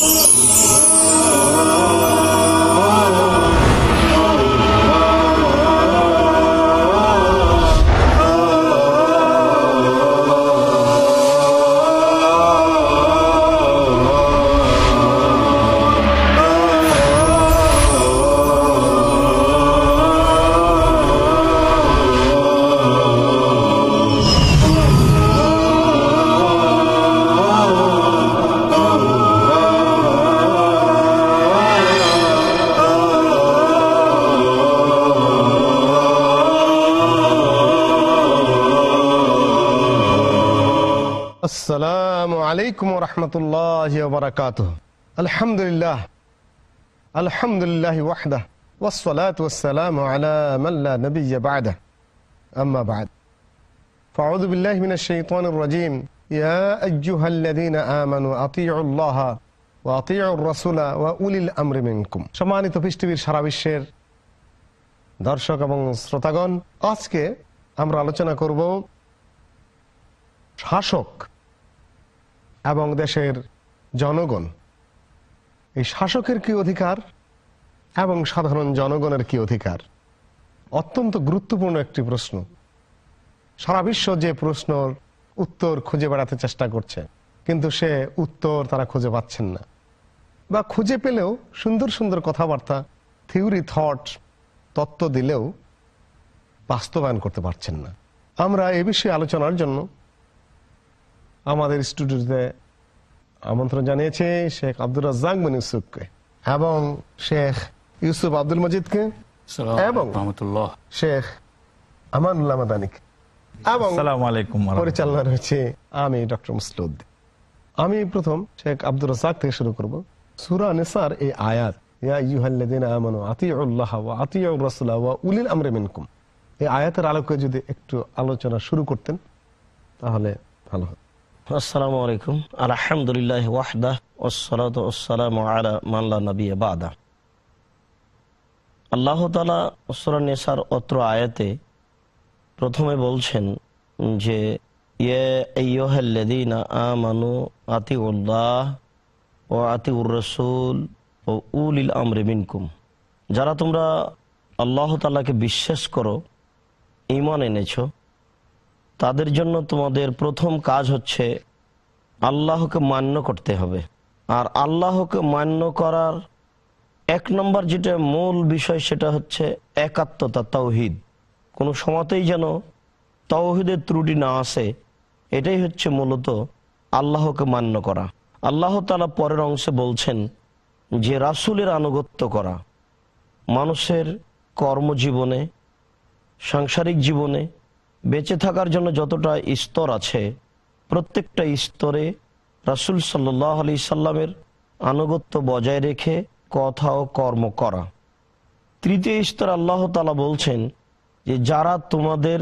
Oh, আলাইকুম রহমতুল্লাহ বারকাত আলহামদুলিল্লাহ আলহামদুলিল্লাহ ওয়াহদা والصلاة والسلام على من لا نبي بعده أما بعد فأعوذ بالله من الشيطان الرجيم يا أيها الذين آمنوا أطيعوا الله وأطيعوا الرسول وأولي الأمر منكم সম্মানিত পৃষ্ঠবীর সারা বিশ্বের দর্শক এবং শ্রোতাগণ আজকে আমরা আলোচনা করব শাসক এবং দেশের জনগণ। এই শাসকের কি অধিকার এবং সাধারণ জনগণের কি অধিকার? অত্যন্ত গুরুত্বপূর্ণ একটি প্রশ্ন। সারা বিশ্ব যে প্রশ্নর উত্তর খুঁজে বেড়াতে চেষ্টা করছে, কিন্তু সে উত্তর তারা খুঁজে পাচ্ছেন না। বা খুঁজে পেলেও সুন্দর সুন্দর কথাবার্তা, থিওরি, থট, তত্ত্ব দিলেও বাস্তবায়ন করতে পারছেন না। আমরা এ বিষয়ে আলোচনার জন্য আমাদের স্টুডিওতে আমন্ত্রণ জানিয়েছে শেখ আব্দুর রাজ্জাক বিন ইউসুফকে এবং শেখ ইউসুফ আব্দুল মজিদকে এবং শেখ আমানুল্লাহ মাদানিকে এবং পরিচালনা রয়েছে আমি ডক্টর মুসলুদ্দিন আমি প্রথম শেখ আব্দুর রাজ্জাক থেকে শুরু করব। সুরা নিসার এই আয়াত এই আয়াতের আলোকে যদি একটু আলোচনা শুরু করতেন তাহলে ভালো হতো। আসসালামু আলাইকুম। আলহামদুলিল্লাহ ওয়াহদা ওসলাত ওসালাম আলা মাল্লা নবী বাদা। আল্লাহ তালা নেসার অত্র আয়াতে প্রথমে বলছেন যে ইয়ে আইয়ুহাল্লাযীনা আমানু আতিউল্লাহ ও আতিউর রসুল ও উলিল আমরি মিনকুম। যারা তোমরা আল্লাহ তালাকে বিশ্বাস করো ইমান এনেছো তাদের জন্য তোমাদের প্রথম কাজ হচ্ছে আল্লাহকে মান্য করতে হবে। আর আল্লাহকে মান্য করার এক নম্বর যেটা মূল বিষয় সেটা হচ্ছে একাত্মতা তৌহিদ কোনো সময়তেই যেন তৌহিদের ত্রুটি না আসে, এটাই হচ্ছে মূলত আল্লাহকে মান্য করা। আল্লাহ তালা পরের অংশে বলছেন যে রাসুলের আনুগত্য করা। মানুষের কর্মজীবনে, সাংসারিক জীবনে বেঁচে থাকার জন্য যতটা স্তর আছে, প্রত্যেকটা স্তরে রাসুল সাল্লাহ আলি সাল্লামের আনুগত্য বজায় রেখে কথা ও কর্ম করা। তৃতীয় স্তর আল্লাহ তালা বলছেন যে, যারা তোমাদের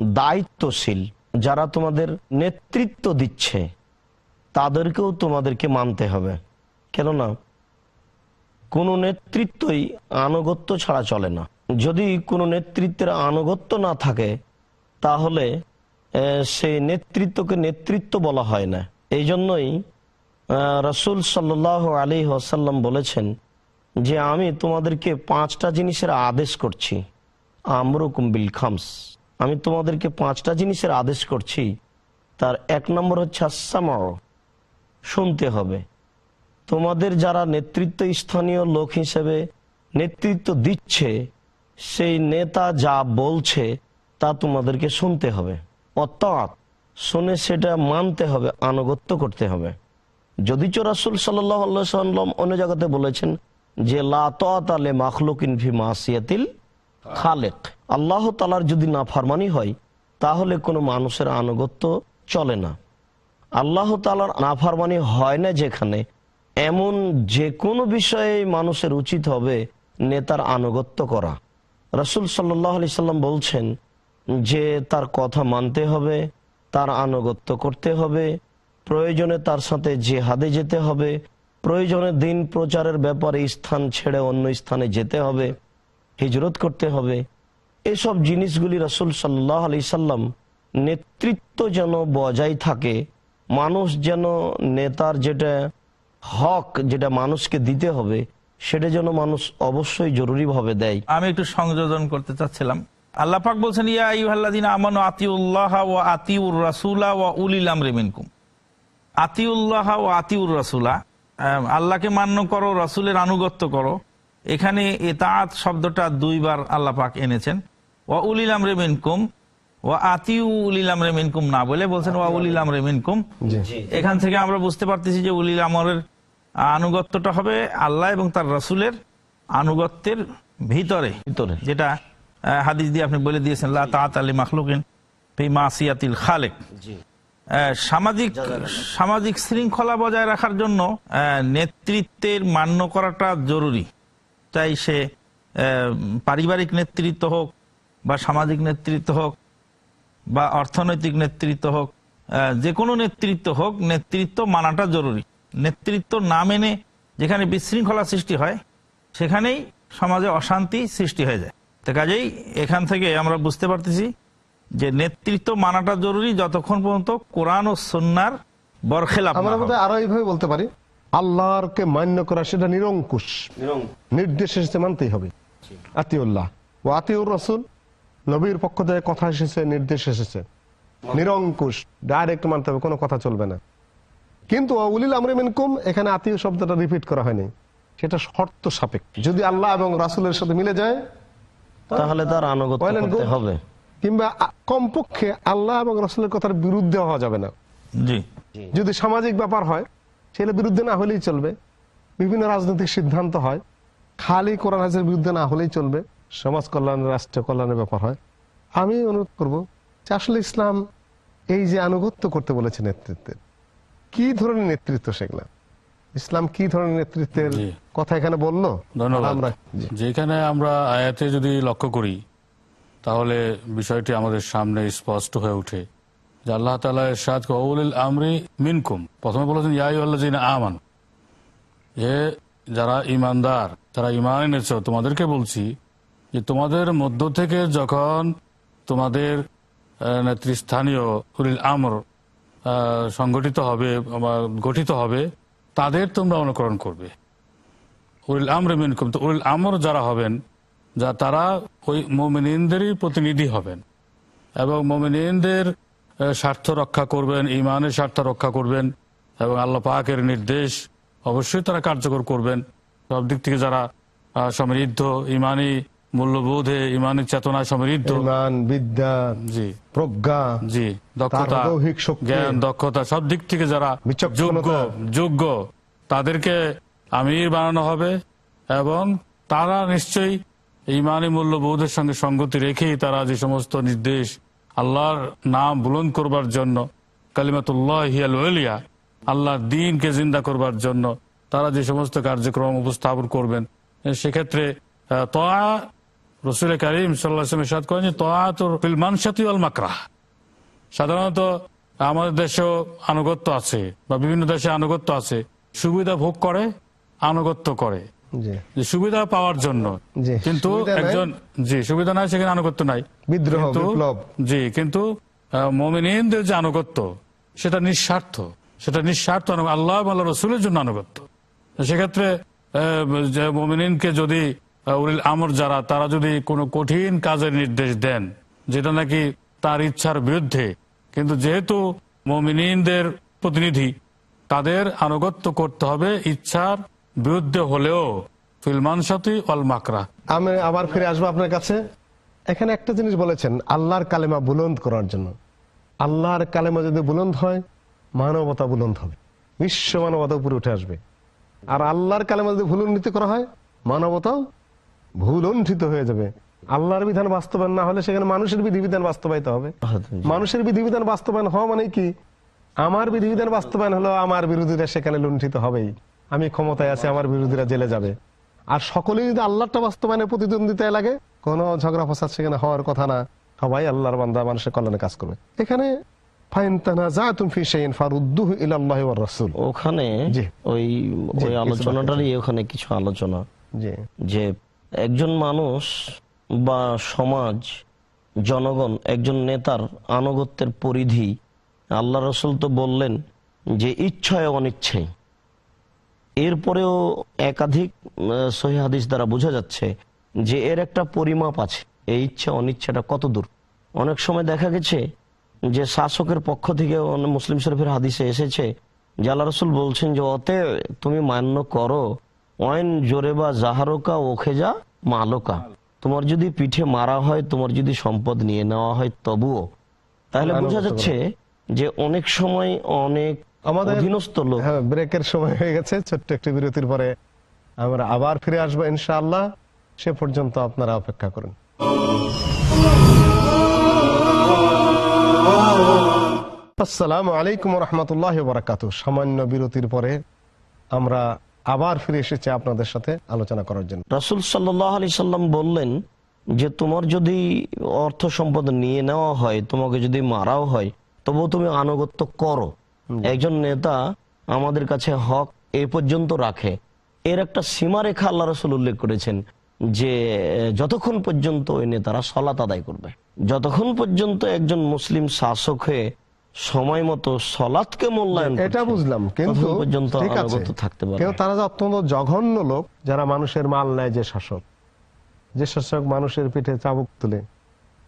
দায়িত্বশীল, যারা তোমাদের নেতৃত্ব দিচ্ছে, তাদেরকেও তোমাদেরকে মানতে হবে। কেননা, কোনো নেতৃত্বই আনুগত্য ছাড়া চলে না। যদি কোনো নেতৃত্বের আনুগত্য না থাকে তাহলে সেই নেতৃত্বকে নেতৃত্ব বলা হয় না। এই জন্যই রসুল সাল্লাহ আলী আসাল্লাম বলেছেন যে, আমি তোমাদেরকে পাঁচটা জিনিসের আদেশ করছি। আমরুকুম বিল খামস। আমি তোমাদেরকে পাঁচটা জিনিসের আদেশ করছি। তার এক নম্বর হচ্ছে আসামাও শুনতে হবে। তোমাদের যারা নেতৃত্ব স্থানীয় লোক হিসেবে নেতৃত্ব দিচ্ছে, সেই নেতা যা বলছে তা তোমাদেরকে শুনতে হবে। অর্থাৎ শুনে সেটা মানতে হবে, আনুগত্য করতে হবে। যদি রাসুল সাল্লাম অন্য জায়গাতে বলেছেন যে লাতালে মাখলুকিন মাসিয়াতিল খালেক। আল্লাহ তালার যদি না ফারমানি হয়, তাহলে কোনো মানুষের আনুগত্য চলে না। আল্লাহ তালার না নাফারমানি হয় না যেখানে এমন যে কোনো বিষয়ে মানুষের উচিত হবে নেতার আনুগত্য করা। রসুল সাল্লাহ আলি সাল্লাম বলছেন যে তার কথা মানতে হবে, তার আনুগত্য করতে হবে, প্রয়োজনে তার সাথে জেহাদে যেতে হবে, প্রয়োজনে দিন প্রচারের ব্যাপারে স্থান ছেড়ে অন্য স্থানে যেতে হবে, হিজরত করতে হবে। এসব জিনিসগুলি রসুল সাল্লাহ আলি সাল্লাম নেতৃত্ব যেন বজায় থাকে, মানুষ যেন নেতার যেটা হক, যেটা মানুষকে দিতে হবে, সেটা যেন মানুষ অবশ্যই জরুরিভাবে দেয়। আমি একটু সংযোজন করতে চাচ্ছিলাম। আল্লাহ পাক বলছেন ইয়া আইয়ুহাল্লাযিনা আমানু আতিউল্লাহ ওয়া আতিউর রাসূলা ওয়া উলিল আমরি মিনকুম। আতিউল্লাহ ওয়া আতিউর রাসূলা আল্লাহকে মান্য করো রাসূলের আনুগত্য করো। এখানে এতাআত শব্দটা দুইবার আল্লাহ পাক এনেছেন। ওয়া উলিল আমরি মিনকুম ওয়া আতিউ উলিল আমরি মিনকুম না বলে বলছেন ওয়া উলিল আমরি মিনকুম। এখান থেকে আমরা বুঝতে পারতেছি যে উলিল আমরের আনুগত্যটা হবে আল্লাহ এবং তার রাসূলের আনুগত্যের ভিতরে ভিতরে যেটা হাদিস দিয়ে আপনি বলে দিয়েছেন লা আলি মাখলুকিন মাসিয়াতিল খালেক। সামাজিক সামাজিক শৃঙ্খলা বজায় রাখার জন্য নেতৃত্বের মান্য করাটা জরুরি। তাই সে পারিবারিক নেতৃত্ব হোক বা সামাজিক নেতৃত্ব হোক বা অর্থনৈতিক নেতৃত্ব হোক যে কোনো নেতৃত্ব হোক নেতৃত্ব মানাটা জরুরি। নেতৃত্ব না মেনে যেখানে বিশৃঙ্খলা সৃষ্টি হয় সেখানেই সমাজে অশান্তি সৃষ্টি হয়ে যায়। তো কাজেই এখান থেকে আমরা বুঝতে পারতেছি যে নেতৃত্ব মানাটা জরুরি যতক্ষণ পর্যন্ত কোরআন ও সন্ন্যার বরখেলাপ আমরা। বোধহয় আরও এইভাবে বলতে পারি আল্লাহরকে মান্য করা সেটা নিরঙ্কুশ। নির্দেশ এসেছে মানতেই হবে। আতিউল্লাহ। ও আতিউর রসুল নবীর পক্ষ থেকে কথা এসেছে নির্দেশ এসেছে। নিরঙ্কুশ ডাইরেক্ট মানতে হবে কোনো কথা চলবে না। কিন্তু উলিল আমরে মিনকুম এখানে আত্মীয় শব্দটা রিপিট করা হয়নি। সেটা শর্ত সাপেক্ষ। যদি আল্লাহ এবং রাসুলের সাথে মিলে যায় তাহলে তার আনুগত্য করতে হবে। কিংবা কমপক্ষে আল্লাহ এবং রাসুলের কথার বিরুদ্ধে হওয়া যাবে না। জি। যদি সামাজিক ব্যাপার হয় সেটা বিরুদ্ধে না হলেই চলবে। বিভিন্ন রাজনৈতিক সিদ্ধান্ত হয় খালি কোরআন হাজের বিরুদ্ধে না হলেই চলবে। সমাজ কল্যাণ রাষ্ট্র কল্যাণের ব্যাপার হয়। আমি অনুরোধ করব যে আসলে ইসলাম এই যে আনুগত্য করতে বলেছে নেতৃত্বের কি ধরনের নেতৃত্ব সেগুলা? ইসলাম কি ধরনের নেতৃত্বের। কথা এখানে বলল ধন্যবাদ। যেখানে আমরা আয়াতে যদি লক্ষ্য করি তাহলে বিষয়টি আমাদের সামনে স্পষ্ট হয়ে ওঠে যে আল্লাহ তালা এরশাদ কৌলিল আমরি মিনকুম প্রথমে বলেছেন ইয়াই আল্লাহ আমান যে যারা ইমানদার যারা ইমান এনেছ তোমাদেরকে বলছি যে তোমাদের মধ্য থেকে যখন তোমাদের নেতৃস্থানীয় উলিল আমর সংগঠিত হবে বা গঠিত হবে তাদের তোমরা অনুকরণ করবে। উলিল আমর মিনকুম, তো উলিল আমর যারা হবেন, যা তারা ওই মোমিনদেরই প্রতিনিধি হবেন। এবং মোমিনদের স্বার্থ রক্ষা করবেন ইমানের স্বার্থ রক্ষা করবেন, এবং আল্লাহ পাকের নির্দেশ অবশ্যই তারা কার্যকর করবেন। সব দিক থেকে যারা সমৃদ্ধ ইমানি মূল্যবোধে ইমানি চেতনায় সমৃদ্ধ। ইমান বিদ্যা জি। প্রজ্ঞা জি দক্ষতা জ্ঞান দক্ষতা সব দিক থেকে যারা যোগ্য যোগ্য তাদেরকে আমির বানানো হবে এবং তারা নিশ্চয়ই ইমানি মূল্যবোধের সঙ্গে সঙ্গতি রেখেই তারা যে সমস্ত নির্দেশ আল্লাহর নাম বুলন্দ করবার জন্য কালিমাতুল্লাহ আল্লাহর দিনকে জিন্দা করবার জন্য তারা যে সমস্ত কার্যক্রম উপস্থাপন করবেন সেক্ষেত্রে তয়া রসুল করিম সাল্লাহ সাদ করেন যে তয়া তোর ফিলমানসাতি মাকরাহ। সাধারণত আমাদের দেশেও আনুগত্য আছে বা বিভিন্ন দেশে আনুগত্য আছে। সুবিধা ভোগ করে আনুগত্য করে। সুবিধা পাওয়ার জন্য। কিন্তু নাই। একজন জি সুবিধা নাই সেখানে আনুগত্য নাই। বিদ্রোহ জি কিন্তু মমিনদের যে আনুগত্য সেটা নিঃস্বার্থ। সেটা নিঃস্বার্থ আল্লাহ আল্লাহ রসুলের জন্য আনুগত্য। সেক্ষেত্রে মমিনকে যদি উলিল আমর যারা, তারা যদি কোনো কঠিন কাজের নির্দেশ দেন, যেটা নাকি তার ইচ্ছার বিরুদ্ধে, কিন্তু যেহেতু মমিনদের প্রতিনিধি, তাদের আনুগত্য করতে হবে ইচ্ছার বিরুদ্ধে হলেও। ফিলমানসাতি অল মাকরা। আমি আবার ফিরে আসব আপনার কাছে। এখানে একটা জিনিস বলেছেন, আল্লাহর কালেমা বুলন্দ করার জন্য। আল্লাহর কালেমা যদি বুলন্দ হয়, মানবতা বুলন্দ হবে বিশ্ব মানবতা উপরে উঠে আসবে। আর আল্লাহর কালেমা যদি ভুলুণ্ঠিত করা হয়, মানবতাও ভুলুণ্ঠিত হয়ে যাবে। আল্লাহর বিধান বাস্তবায়ন না হলে সেখানে মানুষের বিধিবিধান বাস্তবায়িত হবে। মানুষের বিধিবিধান বাস্তবায়ন হওয়া মানে কি? আমার বিধিবিধান বাস্তবায়ন হলো আমার বিরোধীরা সেখানে লুণ্ঠিত হবেই। আমি ক্ষমতায় আছি আমার বিরোধীরা জেলে যাবে। আর সকলেই যদি আল্লাহটা বাস্তবায়নে প্রতিদ্বন্দ্বিতায় লাগে কোনো ঝগড়া ফসাদ সেখানে হওয়ার কথা না। সবাই আল্লাহর বান্দা মানুষের কল্যাণে কাজ করবে। এখানে ওখানে ওই ওই আলোচনাটারই ওখানে কিছু আলোচনা। যে একজন মানুষ বা সমাজ জনগণ একজন নেতার আনুগত্যের পরিধি। আল্লাহ রসুল তো বললেন যে ইচ্ছায় অনিচ্ছায় এরপরেও একাধিক আহ, সহি হাদিস দ্বারা বোঝা যাচ্ছে যে এর একটা পরিমাপ আছে। এই ইচ্ছা অনিচ্ছাটা কত দূর? অনেক সময় দেখা গেছে যে শাসকের পক্ষ থেকে মুসলিম শরীফের হাদিসে এসেছে যে আল্লাহ রসুল বলছেন যে অতে তুমি মান্য করো। অয়েন জোরে বা জাহারোকা ওখেজা মালোকা। তোমার যদি পিঠে মারা হয় তোমার যদি সম্পদ নিয়ে নেওয়া হয় তবুও। তাহলে বোঝা যাচ্ছে যে অনেক সময় অনেক আমাদের হ্যাঁ ব্রেকের সময় হয়ে গেছে ছোট্ট একটি বিরতির পরে আমরা আবার ফিরে আসব ইনশাআল্লাহ। সে পর্যন্ত আপনারা অপেক্ষা করুন। আসসালামু আলাইকুম রহমতুল্লাহ বরাকাত সামান্য বিরতির পরে আমরা আবার ফিরে এসেছে আপনাদের সাথে আলোচনা করার জন্য। রাসুল সাল্লাহ আলি সাল্লাম বললেন যে তোমার যদি অর্থ সম্পদ নিয়ে নেওয়া হয় তোমাকে যদি মারাও হয় তবুও তুমি আনুগত্য করো। একজন নেতা আমাদের কাছে হক এ পর্যন্ত রাখে। এর একটা সীমারেখা আল্লাহ রসুল উল্লেখ করেছেন যে যতক্ষণ পর্যন্ত ওই নেতারা সলাত আদায় করবে যতক্ষণ পর্যন্ত একজন মুসলিম শাসক হয়ে সময় মতো সলাৎকে মূল্যায়ন এটা বুঝলাম কিন্তু পর্যন্ত থাকতে পারে কিন্তু তারা অত্যন্ত জঘন্য লোক যারা মানুষের মাল নেয় যে শাসক যে শাসক মানুষের পিঠে চাবুক তুলে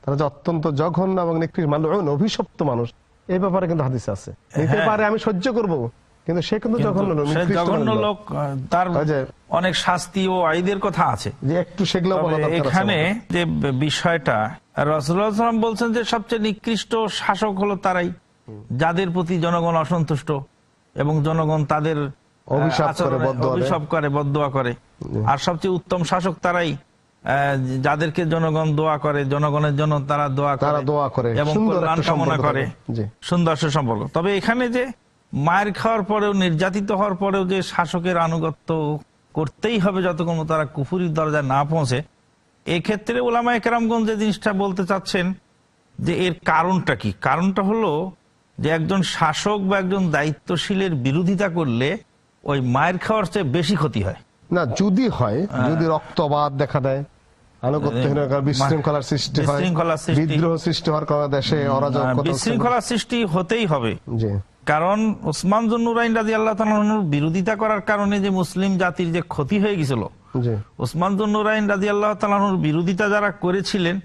তারা যে অত্যন্ত জঘন্য এবং নিকৃষ্ট মানুষ অভিশপ্ত মানুষ এই ব্যাপারে কিন্তু হাদিস আছে। নিতে হ্যাঁ। পারে আমি সহ্য করব কিন্তু সে কিন্তু জঘন্য লোক জঘন্য লোক। তার অনেক শাস্তি ও আইদের কথা আছে। যে একটু সেগুলো এখানে যে বিষয়টা রসুল্লাহাম বলছেন যে সবচেয়ে নিকৃষ্ট শাসক হলো তারাই। যাদের প্রতি জনগণ অসন্তুষ্ট এবং জনগণ তাদের অভিশাপ করে, বদোয়া করে আর সবচেয়ে উত্তম শাসক তারাই যাদেরকে জনগণ দোয়া করে জনগণের জন্য তারা দোয়া করে দোয়া করে, এবং কল্যাণ কামনা করে। সুন্দর সম্পর্ক। তবে এখানে যে মায়ের খাওয়ার পরেও নির্যাতিত হওয়ার পরেও যে শাসকের আনুগত্য করতেই হবে যতক্ষণ তারা কুফুরির দরজায় না পৌঁছে এক্ষেত্রে ওলামা একরামগঞ্জ যে জিনিসটা বলতে চাচ্ছেন যে এর কারণটা কি? কারণটা হলো যে একজন শাসক বা একজন দায়িত্বশীলের বিরোধিতা করলে ওই মায়ের খাওয়ার চেয়ে বেশি ক্ষতি হয়। না যদি হয় যদি রক্তবাদ দেখা দেয় বিশৃঙ্খলার সৃষ্টি হয় বিদ্রোহ সৃষ্টি হওয়ার কারণে দেশে অরাজকতা বিশৃঙ্খলার সৃষ্টি হতেই হবে। কারণ ওসমান জন্নুরাইন রাজি আল্লাহ বিরোধিতা করার কারণে যে মুসলিম জাতির যে ক্ষতি হয়ে গেছিল ওসমান জন্নুরাইন রাজি আল্লাহ বিরোধিতা যারা করেছিলেন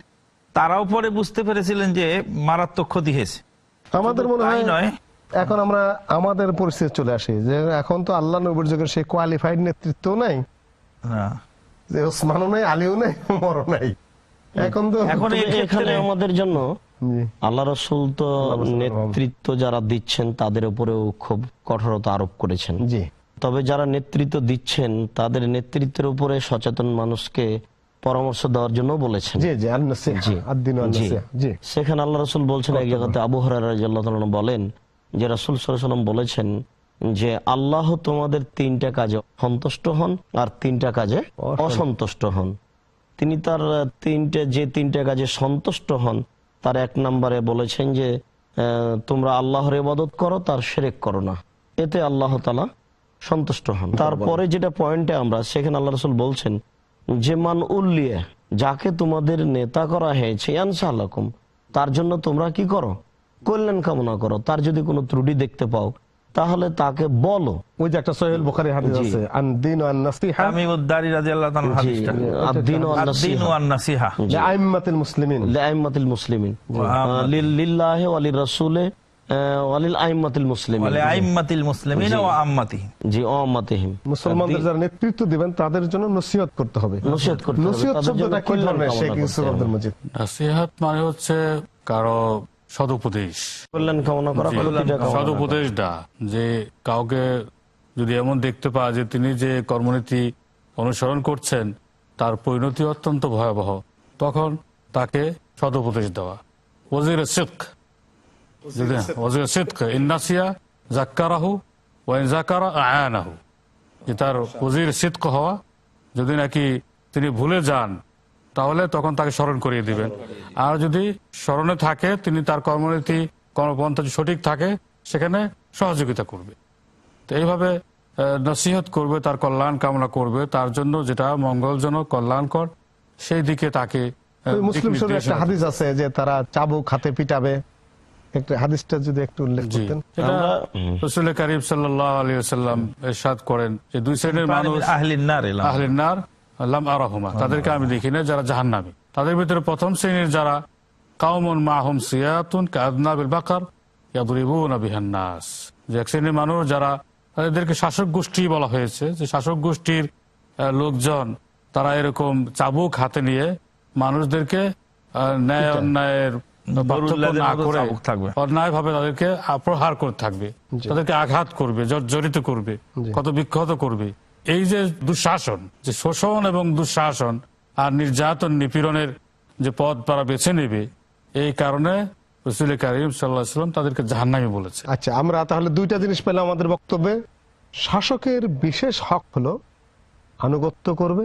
তারাও পরে বুঝতে পেরেছিলেন যে মারাত্মক ক্ষতি হয়েছে। আমাদের মনে হয় নয়। এখন আমরা আমাদের পরিস্থিতি চলে আসি যে এখন তো আল্লাহ নবীর যুগের সেই কোয়ালিফাইড নেতৃত্ব নাই। যে ওসমানও নাই আলীও নাই উমরও নাই। এখন তো এখন এখানে আমাদের জন্য জি, আল্লাহ রসুল তো নেতৃত্ব যারা দিচ্ছেন তাদের উপরেও খুব কঠোরতা আরোপ করেছেন। জি। তবে যারা নেতৃত্ব দিচ্ছেন তাদের নেতৃত্বের উপরে সচেতন মানুষকে পরামর্শ দেওয়ার জন্য বলেছেন। সেখানে আল্লাহ রসুল বলছেন এক জায়গাতে আবু হরার বলেন যে রাসুল সাল্লাম বলেছেন যে আল্লাহ তোমাদের তিনটা কাজে সন্তুষ্ট হন আর তিনটা কাজে অসন্তুষ্ট। হন। তিনি তার তিনটে যে তিনটা কাজে সন্তুষ্ট হন তার এক নম্বরে বলেছেন যে আহ, তোমরা আল্লাহর ইবাদত করো তার সেরেক করো না। এতে আল্লাহ তালা সন্তুষ্ট হন। তারপরে যেটা পয়েন্টে আমরা সেখানে আল্লাহ রসুল বলছেন যে মান উল্লিয়ে যাকে তোমাদের নেতা করা হয়েছে ইয়ানসালাকুম তার জন্য তোমরা কি করো? কল্যাণ কামনা করো। তার যদি কোনো ত্রুটি দেখতে পাও তাহলে তাকে বলো। ওই যে একটা সোহেল বুখারী হাদিস আছে আন-দীনু আন-নাসিহা আমি উদ্দারি রাজি আল্লাহ তাআলার হাদিসটা। আদ্দিন ও আদ-দীনু আন-নাসিহা। আন-নাসিহা। লিআইম্মাতিল মুসলিমিন। মুসলিমিন। লিল্লাহি ওয়া লিরাসূলি ওয়া লিল আইম্মাতিল মুসলিমিন। বলে আইম্মাতিল মুসলিমিন ও আম্মাতিহি। জি ওয়াম্মাতিহিম মুসলমানদের যারা নেতৃত্ব দিবেন তাদের জন্য নসিহত করতে হবে। নসিহত করতে হবে নসিহত তাদের জন্য শব্দটা কি ধরনের শেখ ইউসুফ আব্দুল মজিদ? নাসিহাত মানে হচ্ছে কারও সদুপদেশ। কল্যাণ কামনা করা জি, প্রতিটা কামনা করা। সদুপদেশটা যে কাউকে যদি এমন দেখতে পায় যে তিনি যে কর্মনীতি অনুসরণ করছেন তার পরিণতি অত্যন্ত ভয়াবহ তখন তাকে সদুপদেশ দেওয়া। ওজির সিদ্ক যদি ওজির সিদ্ক ইন্নাসিয়া জাক্কারাহু ওয়াইন জাকারা আয়ানাহু যে তার ওজির সিদ্ক হওয়া যদি নাকি তিনি ভুলে যান তাহলে তখন তাকে স্মরণ করিয়ে দিবেন আর যদি স্মরণে থাকে তিনি তার কর্মনীতি কর্মপন্থা সঠিক থাকে সেখানে সহযোগিতা করবে তো এইভাবে নসিহত করবে তার কল্যাণ কামনা করবে তার জন্য যেটা মঙ্গলজনক কল্যাণকর সেই দিকে তাকে মুসলিম শরীরে একটা হাদিস আছে যে তারা চাবুক হাতে পিটাবে একটু হাদিসটা যদি একটু উল্লেখ করতেন। আমরা- রসুল করিম সাল্লাহ আলী সাল্লাম এরশাদ করেন যে দুই শ্রেণির মানুষ আহলিন নার এলাম। আহলিনার লাম আরহুমা। তাদেরকে আমি দেখি না যারা জাহান্নামী। তাদের ভিতরে প্রথম শ্রেণির যারা কাউমন মাহুম সিয়াতুন কাদনাবিল বাকার ইয়াদুরিবুনা বিহান নাস। যে এক শ্রেণির মানুষ যারা তাদেরকে শাসক গোষ্ঠী বলা হয়েছে। যে শাসক গোষ্ঠীর লোকজন তারা এরকম চাবুক হাতে নিয়ে মানুষদেরকে আহ, ন্যায় অন্যায়ের তাদেরকে প্রহার করতে থাকবে। তাদেরকে আঘাত করবে জর্জরিত করবে কত বিক্ষত করবে। এই যে দুঃশাসন যে শোষণ এবং দুঃশাসন আর নির্যাতন নিপীড়নের যে পথ তারা বেছে নেবে এই কারণে রসুল করিম তাদেরকে জাহান্নামি বলেছে। আচ্ছা আমরা তাহলে দুইটা জিনিস পেলাম আমাদের বক্তব্যে। শাসকের বিশেষ হক হলো আনুগত্য করবে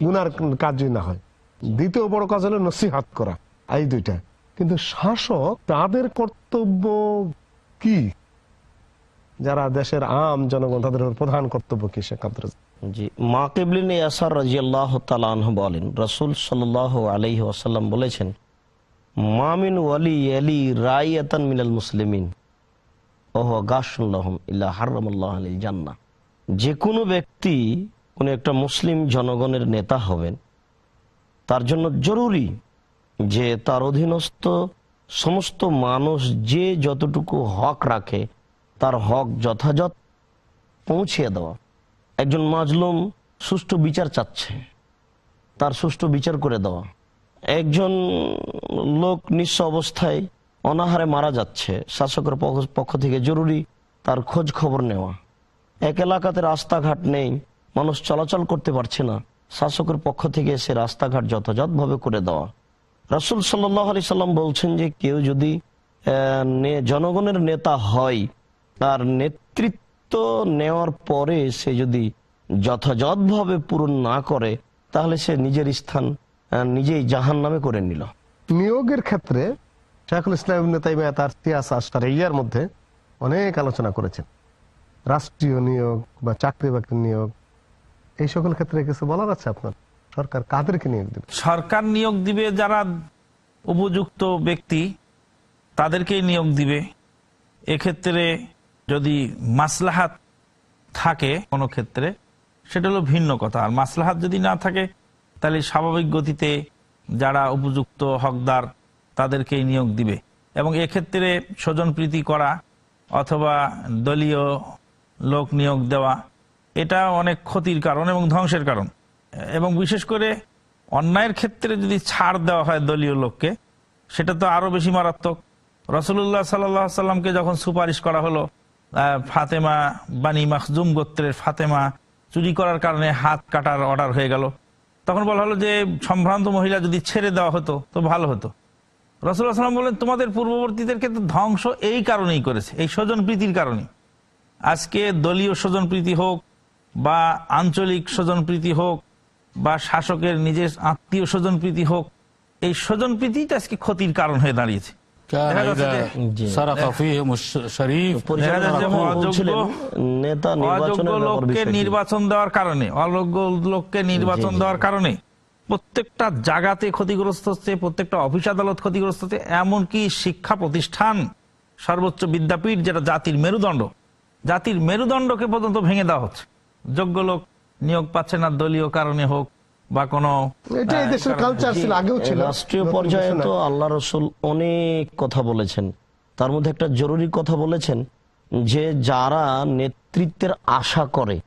গুনার কাজই না হয়। দ্বিতীয় বড় কাজ হলো নসিহাত করা এই দুইটা। কিন্তু শাসক তাদের কর্তব্য কি? যারা দেশের আম জনগণ, তাদের প্রধান কর্তব্য কি, শেখ আব্দুল বলেন, রসুল বলেছেন মামিন ওয়ালি মিনাল ওহ যে কোনো ব্যক্তি, কোনো একটা মুসলিম জনগণের নেতা হবেন, তার জন্য জরুরি যে তার অধীনস্থ সমস্ত মানুষ যে যতটুকু হক রাখে, তার হক যথাযথ পৌঁছিয়ে দেওয়া। একজন মাজলুম সুষ্ঠু বিচার চাচ্ছে, তার সুষ্ঠু বিচার করে দেওয়া। একজন লোক নিঃস্ব অবস্থায় অনাহারে মারা যাচ্ছে, শাসকের পক্ষ- পক্ষ থেকে জরুরি তার খোঁজ খবর নেওয়া। এক এলাকাতে রাস্তাঘাট নেই, মানুষ চলাচল করতে পারছে না, শাসকের পক্ষ থেকে সে রাস্তাঘাট যথাযথভাবে করে দেওয়া। রাসুল সাল্লাহ আলি সাল্লাম বলছেন যে কেউ যদি জনগণের নেতা হয়, তার নেতৃত্ব নেওয়ার পরে সে যদি যথাযথভাবে পূরণ না করে, তাহলে সে নিজের স্থান নিজেই জাহান নামে করে নিল। নিয়োগের ক্ষেত্রে শেখুল ইসলাম তাইমিয়া তার সিয়াসা ইয়ার মধ্যে অনেক আলোচনা করেছেন। রাষ্ট্রীয় নিয়োগ বা চাকরি বাকরি নিয়োগ, এই সকল ক্ষেত্রে কিছু বলার আছে আপনার? সরকার কাদেরকে নিয়োগ দেবে? সরকার নিয়োগ দিবে যারা উপযুক্ত ব্যক্তি, তাদেরকেই নিয়োগ দিবে। এক্ষেত্রে যদি মাসলাহাত থাকে কোনো ক্ষেত্রে, সেটা হলো ভিন্ন কথা। আর মাসলাহাত যদি না থাকে, তাহলে স্বাভাবিক গতিতে যারা উপযুক্ত হকদার, তাদেরকেই নিয়োগ দিবে। এবং এক্ষেত্রে স্বজনপ্রীতি করা অথবা দলীয় লোক নিয়োগ দেওয়া, এটা অনেক ক্ষতির কারণ এবং ধ্বংসের কারণ। এবং বিশেষ করে অন্যায়ের ক্ষেত্রে যদি ছাড় দেওয়া হয় দলীয় লোককে, সেটা তো আরও বেশি মারাত্মক। রসুল্লাহ সাল্লাহ সাল্লামকে যখন সুপারিশ করা হলো ফাতেমা, বানি মাখজুম গোত্রের ফাতেমা চুরি করার কারণে হাত কাটার অর্ডার হয়ে গেল। তখন বলা হলো যে, সম্ভ্রান্ত মহিলা যদি ছেড়ে দেওয়া হতো, তো ভালো হতো। রসুল্লাহ সাল্লাম বললেন, তোমাদের পূর্ববর্তীদেরকে তো ধ্বংস এই কারণেই করেছে, এই স্বজন প্রীতির কারণে আজকে দলীয় স্বজনপ্রীতি হোক বা আঞ্চলিক স্বজনপ্রীতি হোক বা শাসকের নিজের আত্মীয় স্বজনপ্রীতি হোক এই স্বজনপ্রীতিটা আজকে ক্ষতির কারণ হয়ে দাঁড়িয়েছে। নির্বাচন দেওয়ার কারণে অযোগ্য লোককে নির্বাচন জি, জি। দেওয়ার কারণে প্রত্যেকটা জায়গাতে ক্ষতিগ্রস্ত হচ্ছে প্রত্যেকটা অফিস আদালত ক্ষতিগ্রস্ত হচ্ছে এমনকি শিক্ষা প্রতিষ্ঠান সর্বোচ্চ বিদ্যাপীঠ যেটা জাতির মেরুদণ্ড জাতির মেরুদণ্ডকে পর্যন্ত ভেঙে দেওয়া হচ্ছে যোগ্য লোক নিয়োগ পাচ্ছে না দলীয় কারণে হোক বা কোনো এটা দেশের কালচার ছিল আগেও ছিল। রাষ্ট্রীয় পর্যায়ে তো আল্লাহ রসুল অনেক কথা বলেছেন। তার মধ্যে একটা জরুরি কথা বলেছেন যে যারা নেতৃত্বের আশা করে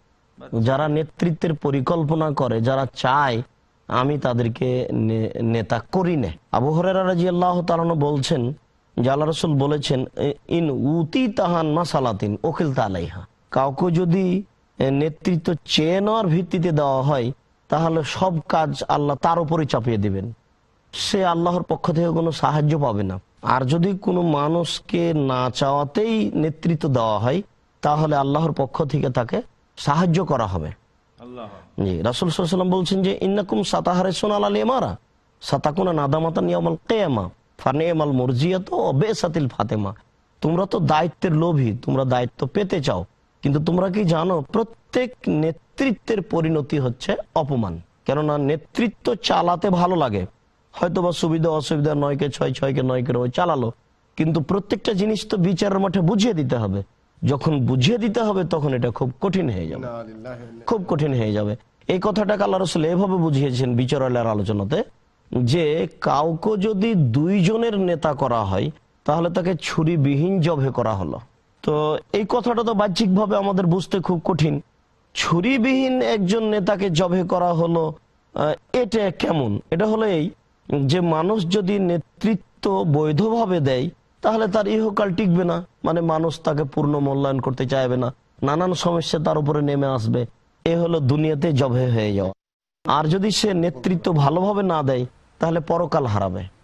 যারা নেতৃত্বের পরিকল্পনা করে যারা চায় আমি তাদেরকে নে- নেতা করি না। আবু হরেরা আল্লাহ তালানো বলছেন যে আল্লাহ রসুল বলেছেন ইন উতি তাহান মাসালাতিন ওকিল তালাইহা কাউকে যদি নেতৃত্ব চেয়ে নেওয়ার ভিত্তিতে দেওয়া হয় তাহলে সব কাজ আল্লাহ তার উপরই চাপিয়ে দিবেন। সে আল্লাহর পক্ষ থেকে কোনো সাহায্য পাবে না। আর যদি কোনো মানুষকে না চাওয়াতেই নেতৃত্ব দেওয়া হয় তাহলে আল্লাহর পক্ষ থেকে তাকে সাহায্য করা হবে। জি রাসুল সাল্লাম বলছেন যে ইন্নাকুম সাতাহারে সোনাল আলী মারা সাতাকুনা নাদামাতা নিয়ামাল কেয়ামা ফানেমাল মর্জিয়াত ও বেসাতিল ফাতেমা। তোমরা তো দায়িত্বের লোভী তোমরা দায়িত্ব পেতে চাও। কিন্তু তোমরা কি জানো, প্রত্যেক নেতৃত্বের পরিণতি হচ্ছে অপমান। কেননা নেতৃত্ব চালাতে ভালো লাগে। হয়তো বা সুবিধা অসুবিধা নয়কে ছয়, ছয়কে নয়কে ওই চালালো, কিন্তু প্রত্যেকটা জিনিস তো বিচারের মাঠে বুঝিয়ে দিতে হবে। যখন বুঝিয়ে দিতে হবে, তখন এটা খুব কঠিন হয়ে যাবে। খুব কঠিন হয়ে যাবে। এই কথাটাকে আল্লাহ রসুল এভাবে বুঝিয়েছেন বিচারালয়ের আলোচনাতে, যে কাউকে যদি দুইজনের নেতা করা হয়, তাহলে তাকে ছুরিবিহীন জবে করা হলো। তো এই কথাটা তো বাহ্যিকভাবে আমাদের বুঝতে খুব কঠিন। ছুরিবিহীন একজন নেতাকে জবে করা হলো এটা কেমন? এটা হলো এই যে মানুষ যদি নেতৃত্ব বৈধভাবে দেয়, তাহলে তার ইহকাল টিকবে না। মানে মানুষ তাকে পূর্ণ মূল্যায়ন করতে চাইবে না। নানান সমস্যা তার উপরে নেমে আসবে। এ হলো দুনিয়াতে জবে হয়ে যাওয়া। আর যদি সে নেতৃত্ব ভালোভাবে না দেয়, তাহলে পরকাল হারাবে।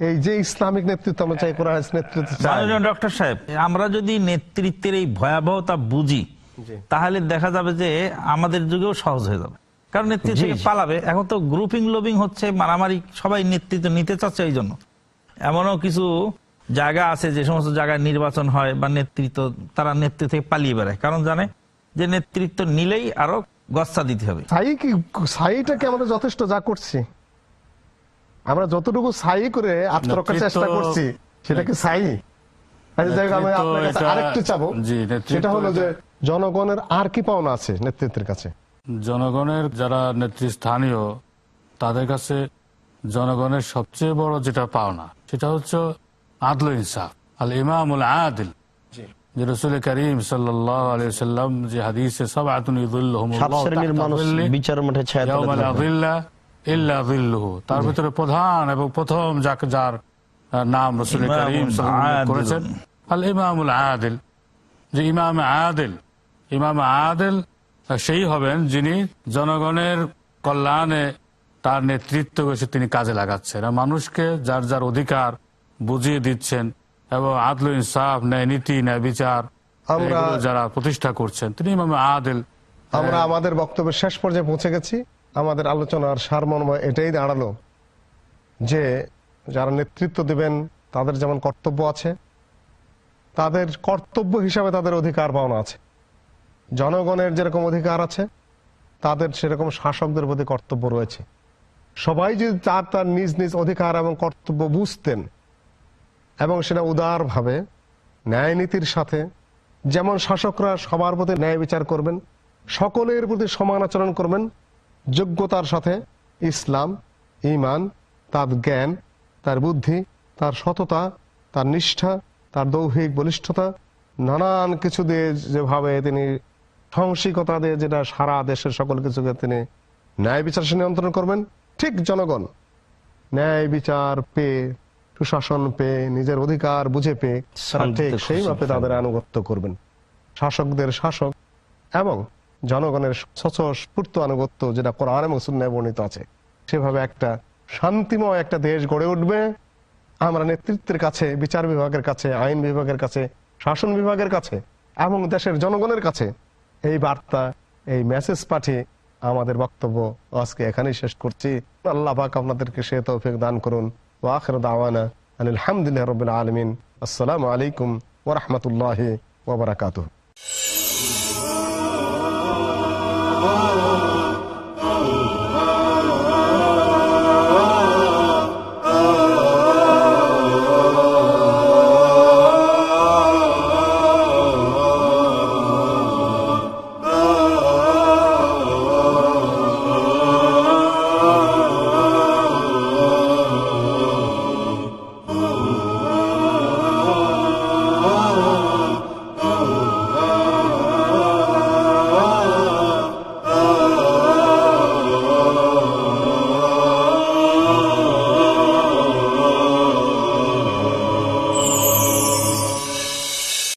এই যে ইসলামিক নেতৃত্ব আমরা চাই কোরআন নেতৃত্ব চাই। ডক্টর সাহেব আমরা যদি নেতৃত্বের এই ভয়াবহতা বুঝি তাহলে দেখা যাবে যে আমাদের যুগেও সহজ হয়ে যাবে। কারণ নেতৃত্ব পালাবে। এখন তো গ্রুপিং লোবিং হচ্ছে মারামারি সবাই নেতৃত্ব নিতে চাচ্ছে এই জন্য। এমনও কিছু জায়গা আছে যে সমস্ত জায়গায় নির্বাচন হয় বা নেতৃত্ব তারা নেতৃত্ব থেকে পালিয়ে বেড়ায়। কারণ জানে যে নেতৃত্ব নিলেই আরও গচ্ছা দিতে হবে। সাইটাকে আমরা যথেষ্ট? যা করছি। আমরা যতটুকু সাই করে আত্মরক্ষার চেষ্টা করছি সেটা কি সাই যাই হোক, আমি আপনার কাছে আরেকটু চাবো। সেটা হলো যে জনগণের আর কি পাওনা আছে নেতৃত্বের কাছে? জনগণের যারা নেতৃস্থানীয় তাদের কাছে জনগণের সবচেয়ে বড় যেটা পাওনা সেটা হচ্ছে আদল ইনসাফ আল ইমামুল আদিল। যে রসুল করিম সাল্লাম যে হাদিসে সব আতুন বিচার মাঠে তার ভিতরে প্রধান এবং প্রথম যাকে যার নাম রসুল করিম। করেছেন আল ইমামুল আদিল। যে ইমাম আদিল ইমাম আদিল সেই হবেন যিনি জনগণের কল্যাণে তার নেতৃত্ব এসে তিনি কাজে লাগাচ্ছেন। আর মানুষকে যার যার অধিকার বুঝিয়ে দিচ্ছেন এবং আদল ইনসাফ ন্যায় নীতি ন্যায় বিচার যারা প্রতিষ্ঠা করছেন তিনি ইমাম আদিল। আমরা আমাদের বক্তব্যের শেষ পর্যায়ে পৌঁছে গেছি। আমাদের আলোচনার সারমর্ম এটাই দাঁড়াল যে যারা নেতৃত্ব দেবেন, তাদের যেমন কর্তব্য আছে, তাদের কর্তব্য হিসাবে তাদের অধিকার পাওনা আছে। জনগণের যেরকম অধিকার আছে, তাদের সেরকম শাসকদের প্রতি কর্তব্য রয়েছে। সবাই যদি তার তার নিজ নিজ অধিকার এবং কর্তব্য বুঝতেন এবং সেটা উদারভাবে ন্যায় নীতির সাথে, যেমন শাসকরা সবার প্রতি ন্যায় বিচার করবেন, সকলের প্রতি সমান আচরণ করবেন যোগ্যতার সাথে ইসলাম ইমান তার জ্ঞান তার বুদ্ধি তার সততা তার নিষ্ঠা তার দৌহিক বলিষ্ঠতা নানান কিছু দিয়ে যেভাবে তিনি সাহসিকতা দিয়ে যেটা সারা দেশের সকল কিছুকে তিনি ন্যায় বিচার নিয়ন্ত্রণ করবেন ঠিক জনগণ ন্যায় বিচার পেয়ে সুশাসন পেয়ে নিজের অধিকার বুঝে পেয়ে ঠিক সেই মাপে তাদের আনুগত্য করবেন। শাসকদের শাসক এবং জনগণের স্বতঃস্ফূর্ত আনুগত্য যেটা কোরআন এবং সুন্নায় বর্ণিত আছে, সেভাবে একটা শান্তিময় একটা দেশ গড়ে উঠবে। আমরা নেতৃত্বের কাছে, বিচার বিভাগের কাছে, আইন বিভাগের কাছে, শাসন বিভাগের কাছে এবং দেশের জনগণের কাছে এই বার্তা, এই মেসেজ পাঠিয়ে আমাদের বক্তব্য আজকে এখানেই শেষ করছি। আল্লাহ পাক আপনাদেরকে সে তৌফিক দান করুন। ও আখর দাওয়ানা আলহামদুলিল্লাহ রবিল আলমিন। আসসালামু আলাইকুম ওরহমতুল্লাহ ওবরাকাতুহ